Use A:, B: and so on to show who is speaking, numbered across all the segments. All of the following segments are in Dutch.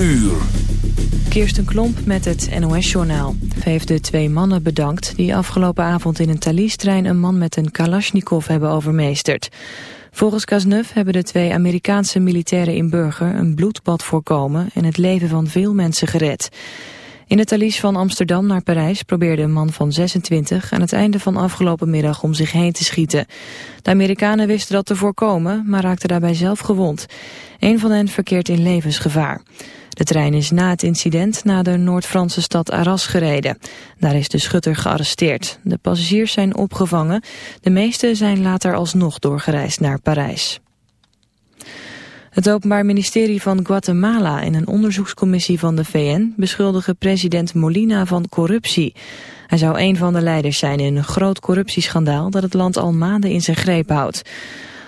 A: uur.
B: Kirsten Klomp met het NOS-journaal. heeft de twee mannen bedankt die afgelopen avond in een Thalys-trein een man met een Kalashnikov hebben overmeesterd. Volgens Kaznev hebben de twee Amerikaanse militairen in Burger een bloedbad voorkomen en het leven van veel mensen gered. In het Thalys van Amsterdam naar Parijs probeerde een man van 26 aan het einde van afgelopen middag om zich heen te schieten. De Amerikanen wisten dat te voorkomen, maar raakten daarbij zelf gewond. Een van hen verkeert in levensgevaar. De trein is na het incident naar de Noord-Franse stad Arras gereden. Daar is de schutter gearresteerd. De passagiers zijn opgevangen. De meeste zijn later alsnog doorgereisd naar Parijs. Het Openbaar Ministerie van Guatemala en een onderzoekscommissie van de VN beschuldigen president Molina van corruptie. Hij zou een van de leiders zijn in een groot corruptieschandaal dat het land al maanden in zijn greep houdt.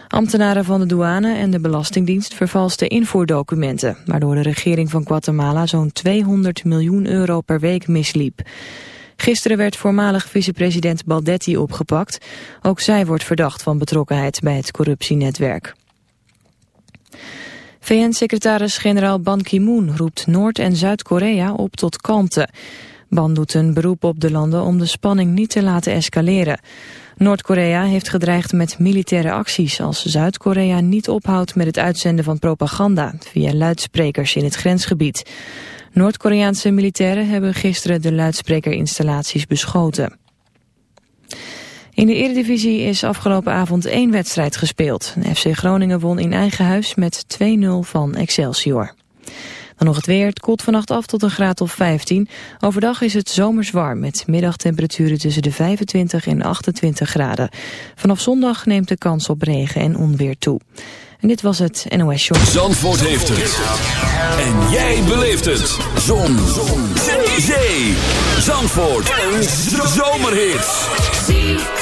B: Ambtenaren van de douane en de Belastingdienst vervalsten invoerdocumenten, waardoor de regering van Guatemala zo'n 200 miljoen euro per week misliep. Gisteren werd voormalig vicepresident Baldetti opgepakt. Ook zij wordt verdacht van betrokkenheid bij het corruptienetwerk. VN-secretaris-generaal Ban Ki-moon roept Noord- en Zuid-Korea op tot kalmte. Ban doet een beroep op de landen om de spanning niet te laten escaleren. Noord-Korea heeft gedreigd met militaire acties als Zuid-Korea niet ophoudt met het uitzenden van propaganda via luidsprekers in het grensgebied. Noord-Koreaanse militairen hebben gisteren de luidsprekerinstallaties beschoten. In de Eredivisie is afgelopen avond één wedstrijd gespeeld. FC Groningen won in eigen huis met 2-0 van Excelsior. Dan nog het weer. Het koelt vannacht af tot een graad of 15. Overdag is het zomers warm met middagtemperaturen tussen de 25 en 28 graden. Vanaf zondag neemt de kans op regen en onweer toe. En dit was het NOS Show.
A: Zandvoort heeft het. En jij beleeft het. Zon. Zon. Zee. Zandvoort. Een zomerhit.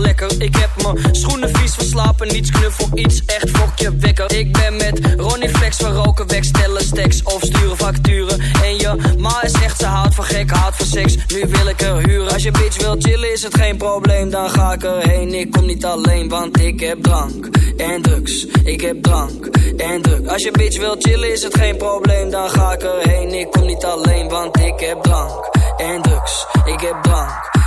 C: Lekker, ik heb mijn schoenen vies verslapen. Niets knuffel, iets echt fokje wekker. Ik ben met Ronnie Flex, we roken weg, stellen stacks of sturen facturen. En je ma is echt, ze houdt van gek, houdt van seks. Nu wil ik er huren. Als je bitch wil chillen is het geen probleem, dan ga ik erheen. Ik kom niet alleen, want ik heb drank en drugs. Ik heb drank en drugs. Als je bitch wil chillen is het geen probleem, dan ga ik erheen. Ik kom niet alleen, want ik heb drank en drugs. Ik heb drank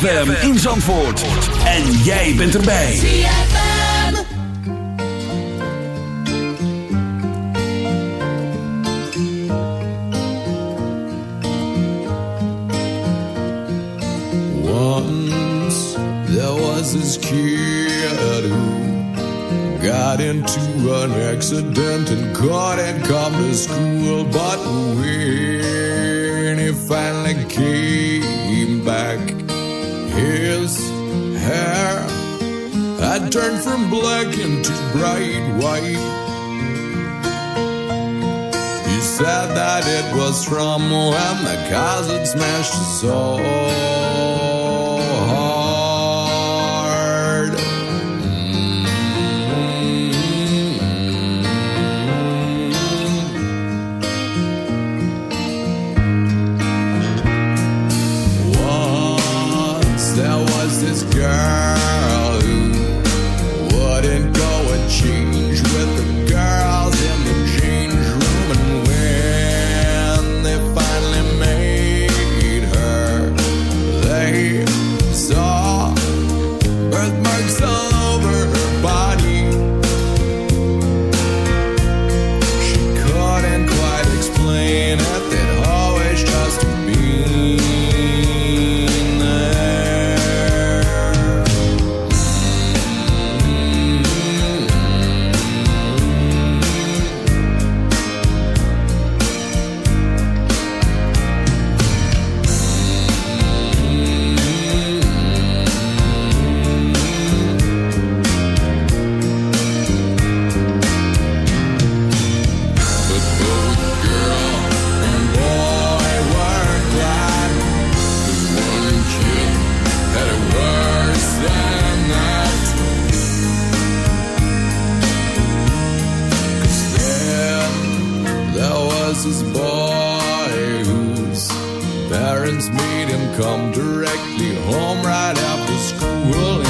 A: ZFM in Zandvoort. En jij bent erbij. ZFM.
D: Once there was this kid who got into an accident and couldn't come to school. But when he finally came turned from black into bright white. He said that it was from when the Texas boy whose parents made
E: him come directly home right after school.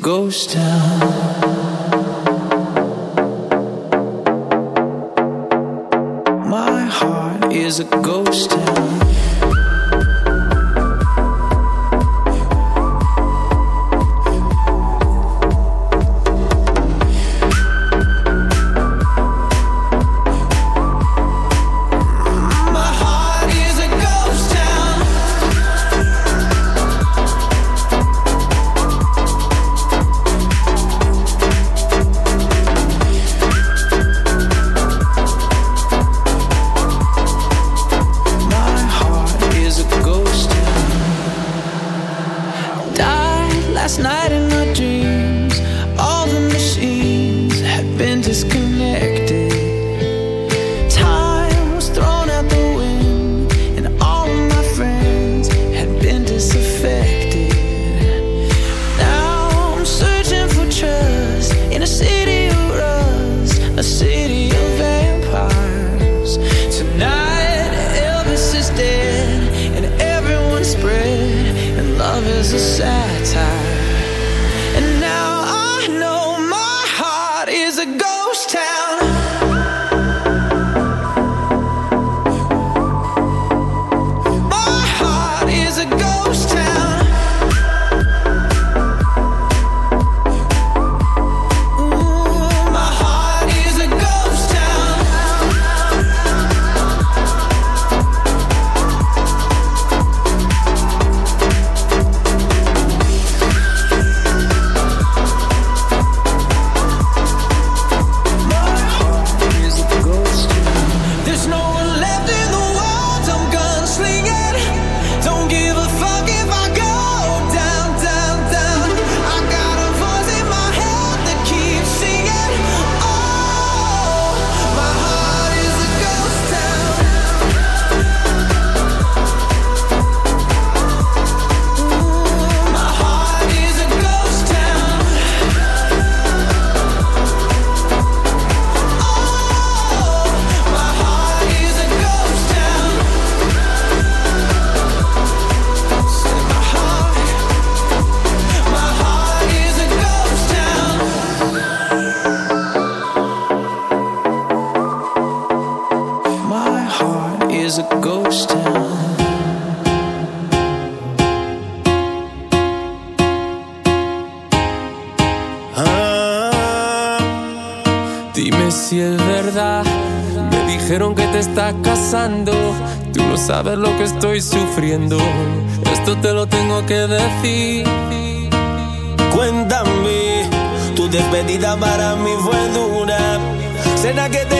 F: ghost town. Ah,
G: dime si es verdad, me dijeron que te estás casando. Tú no sabes lo que estoy sufriendo. Esto te lo tengo que decir.
H: Cuéntame, tu despedida para mí fue dura. ¿Será que te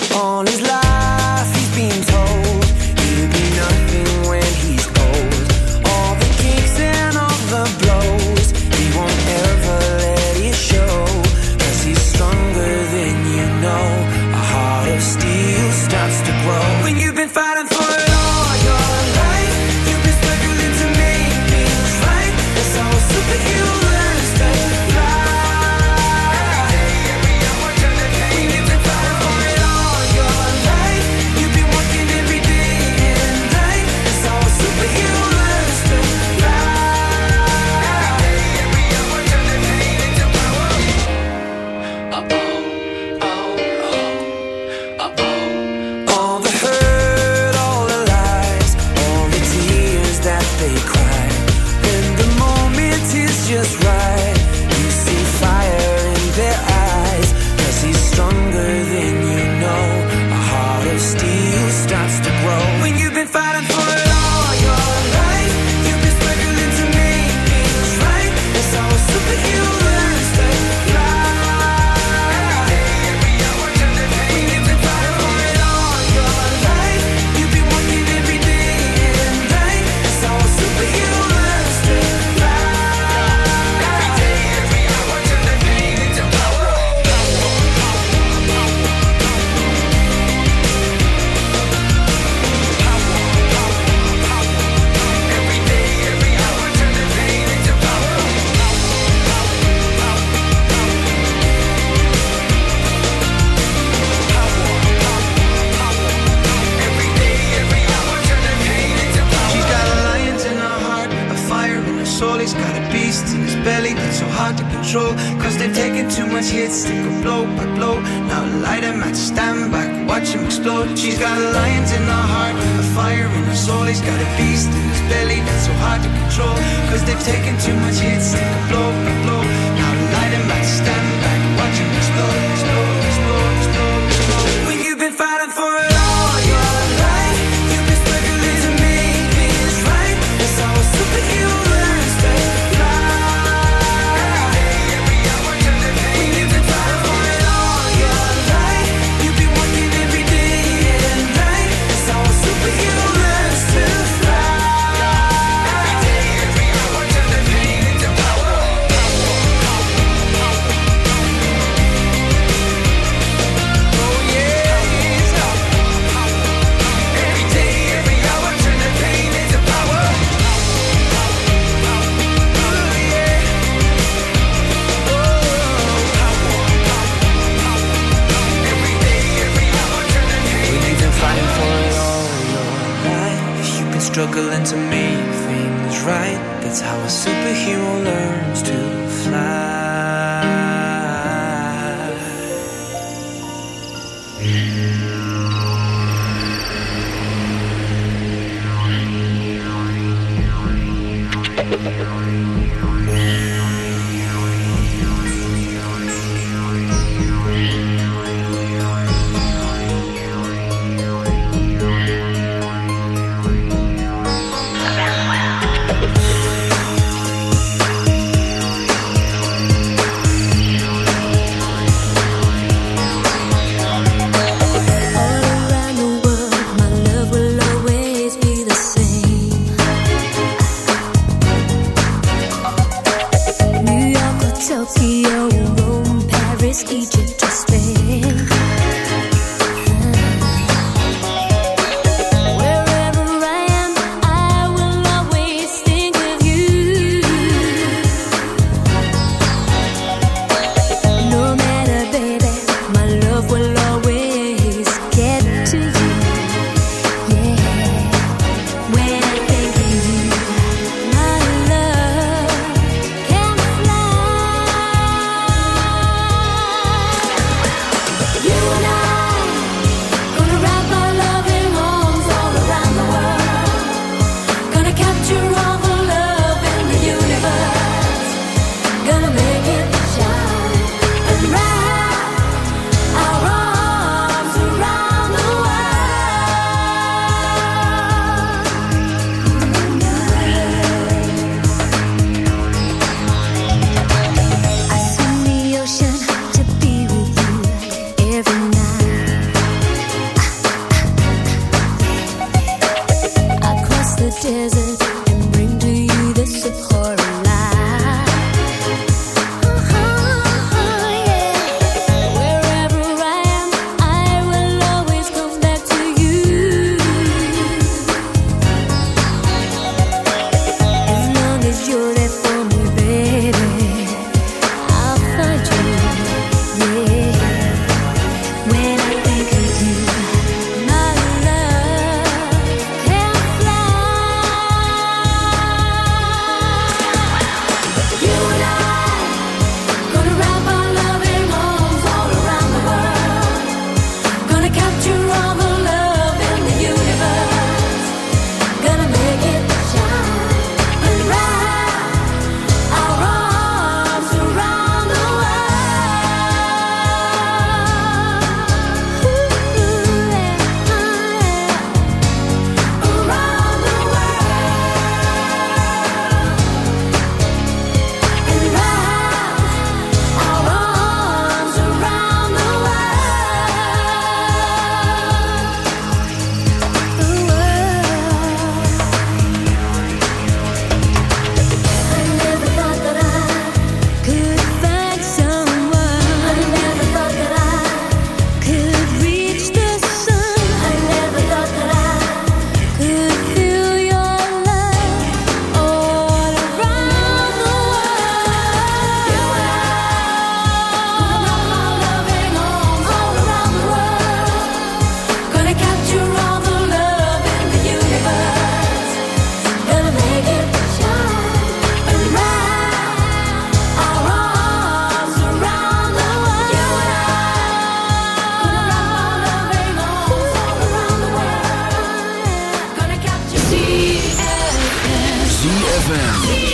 I: Yeah.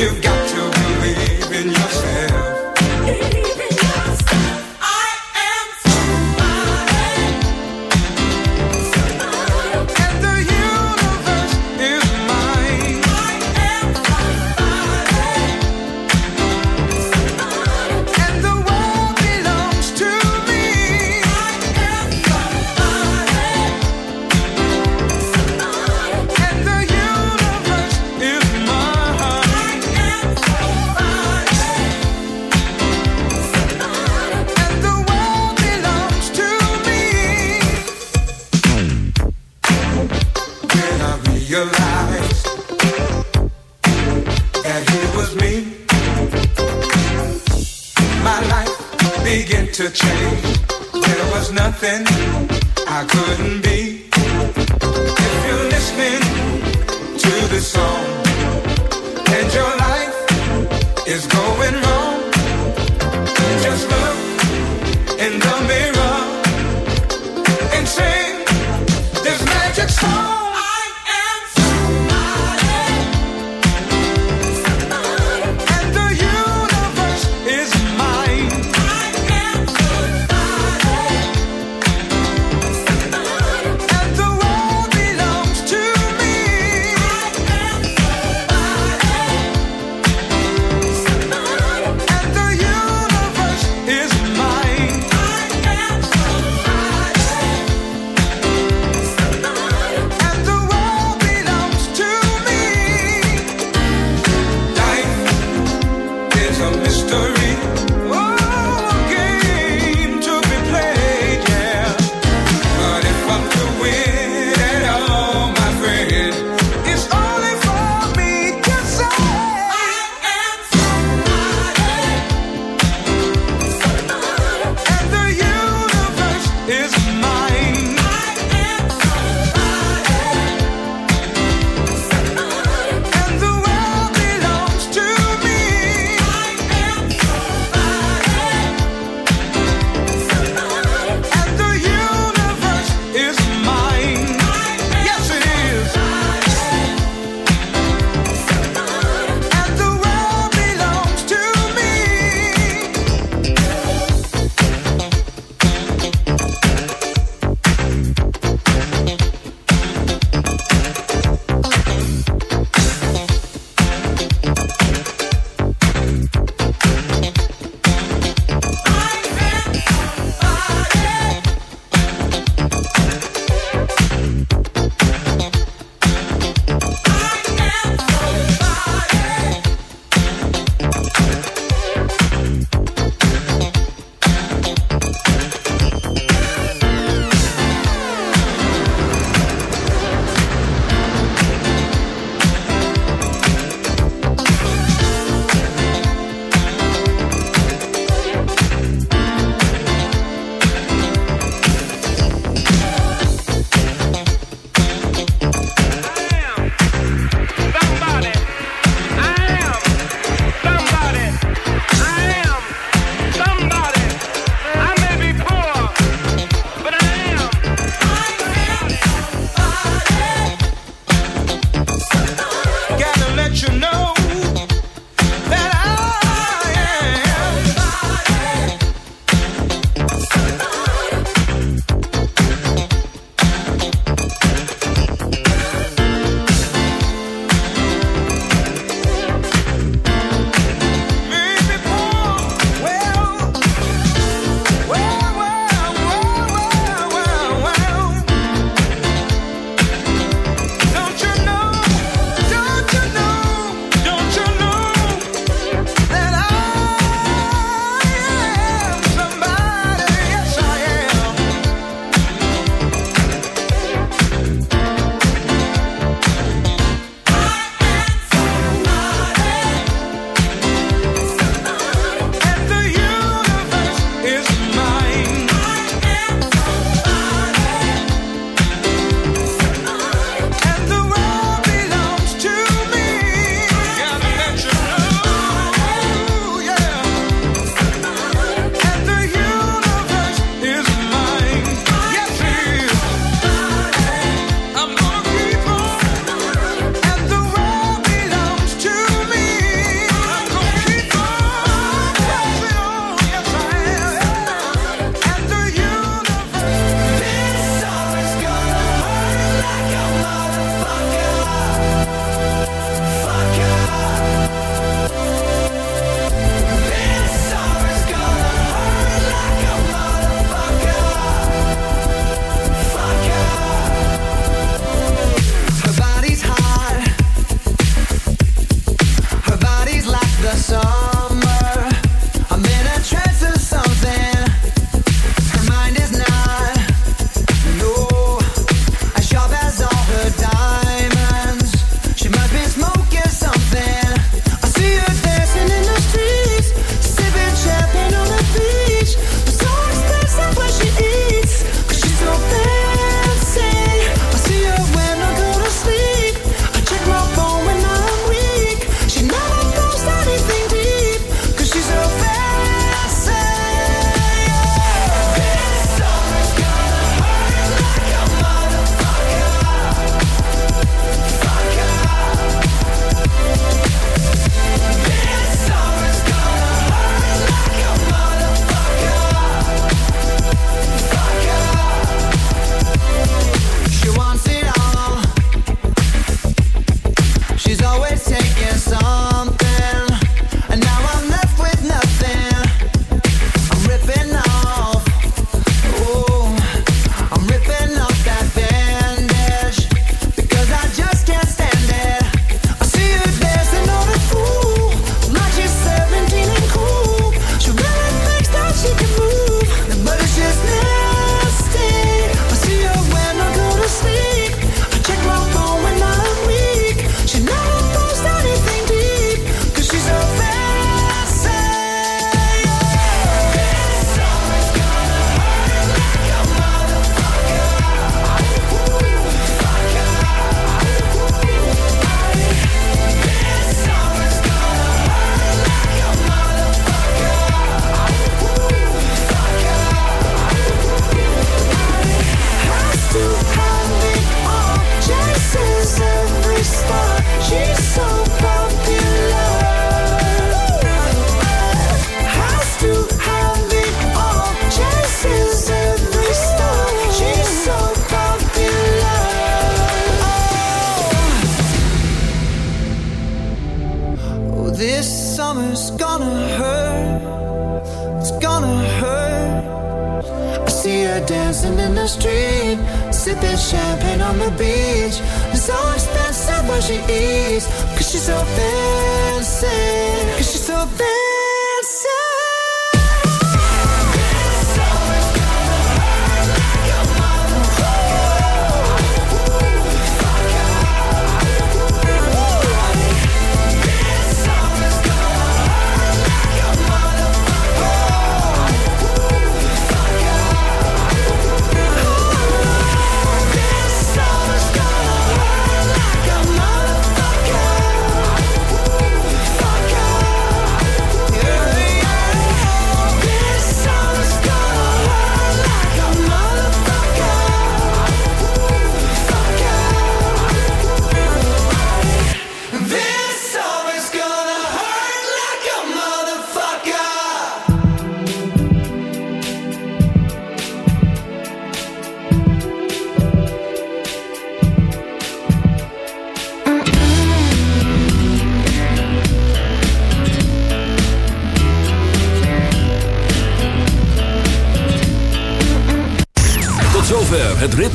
J: You've got
K: dancing in the street, sipping champagne on the beach. It's so expensive what she eats, cause she's so fancy, cause she's so fancy.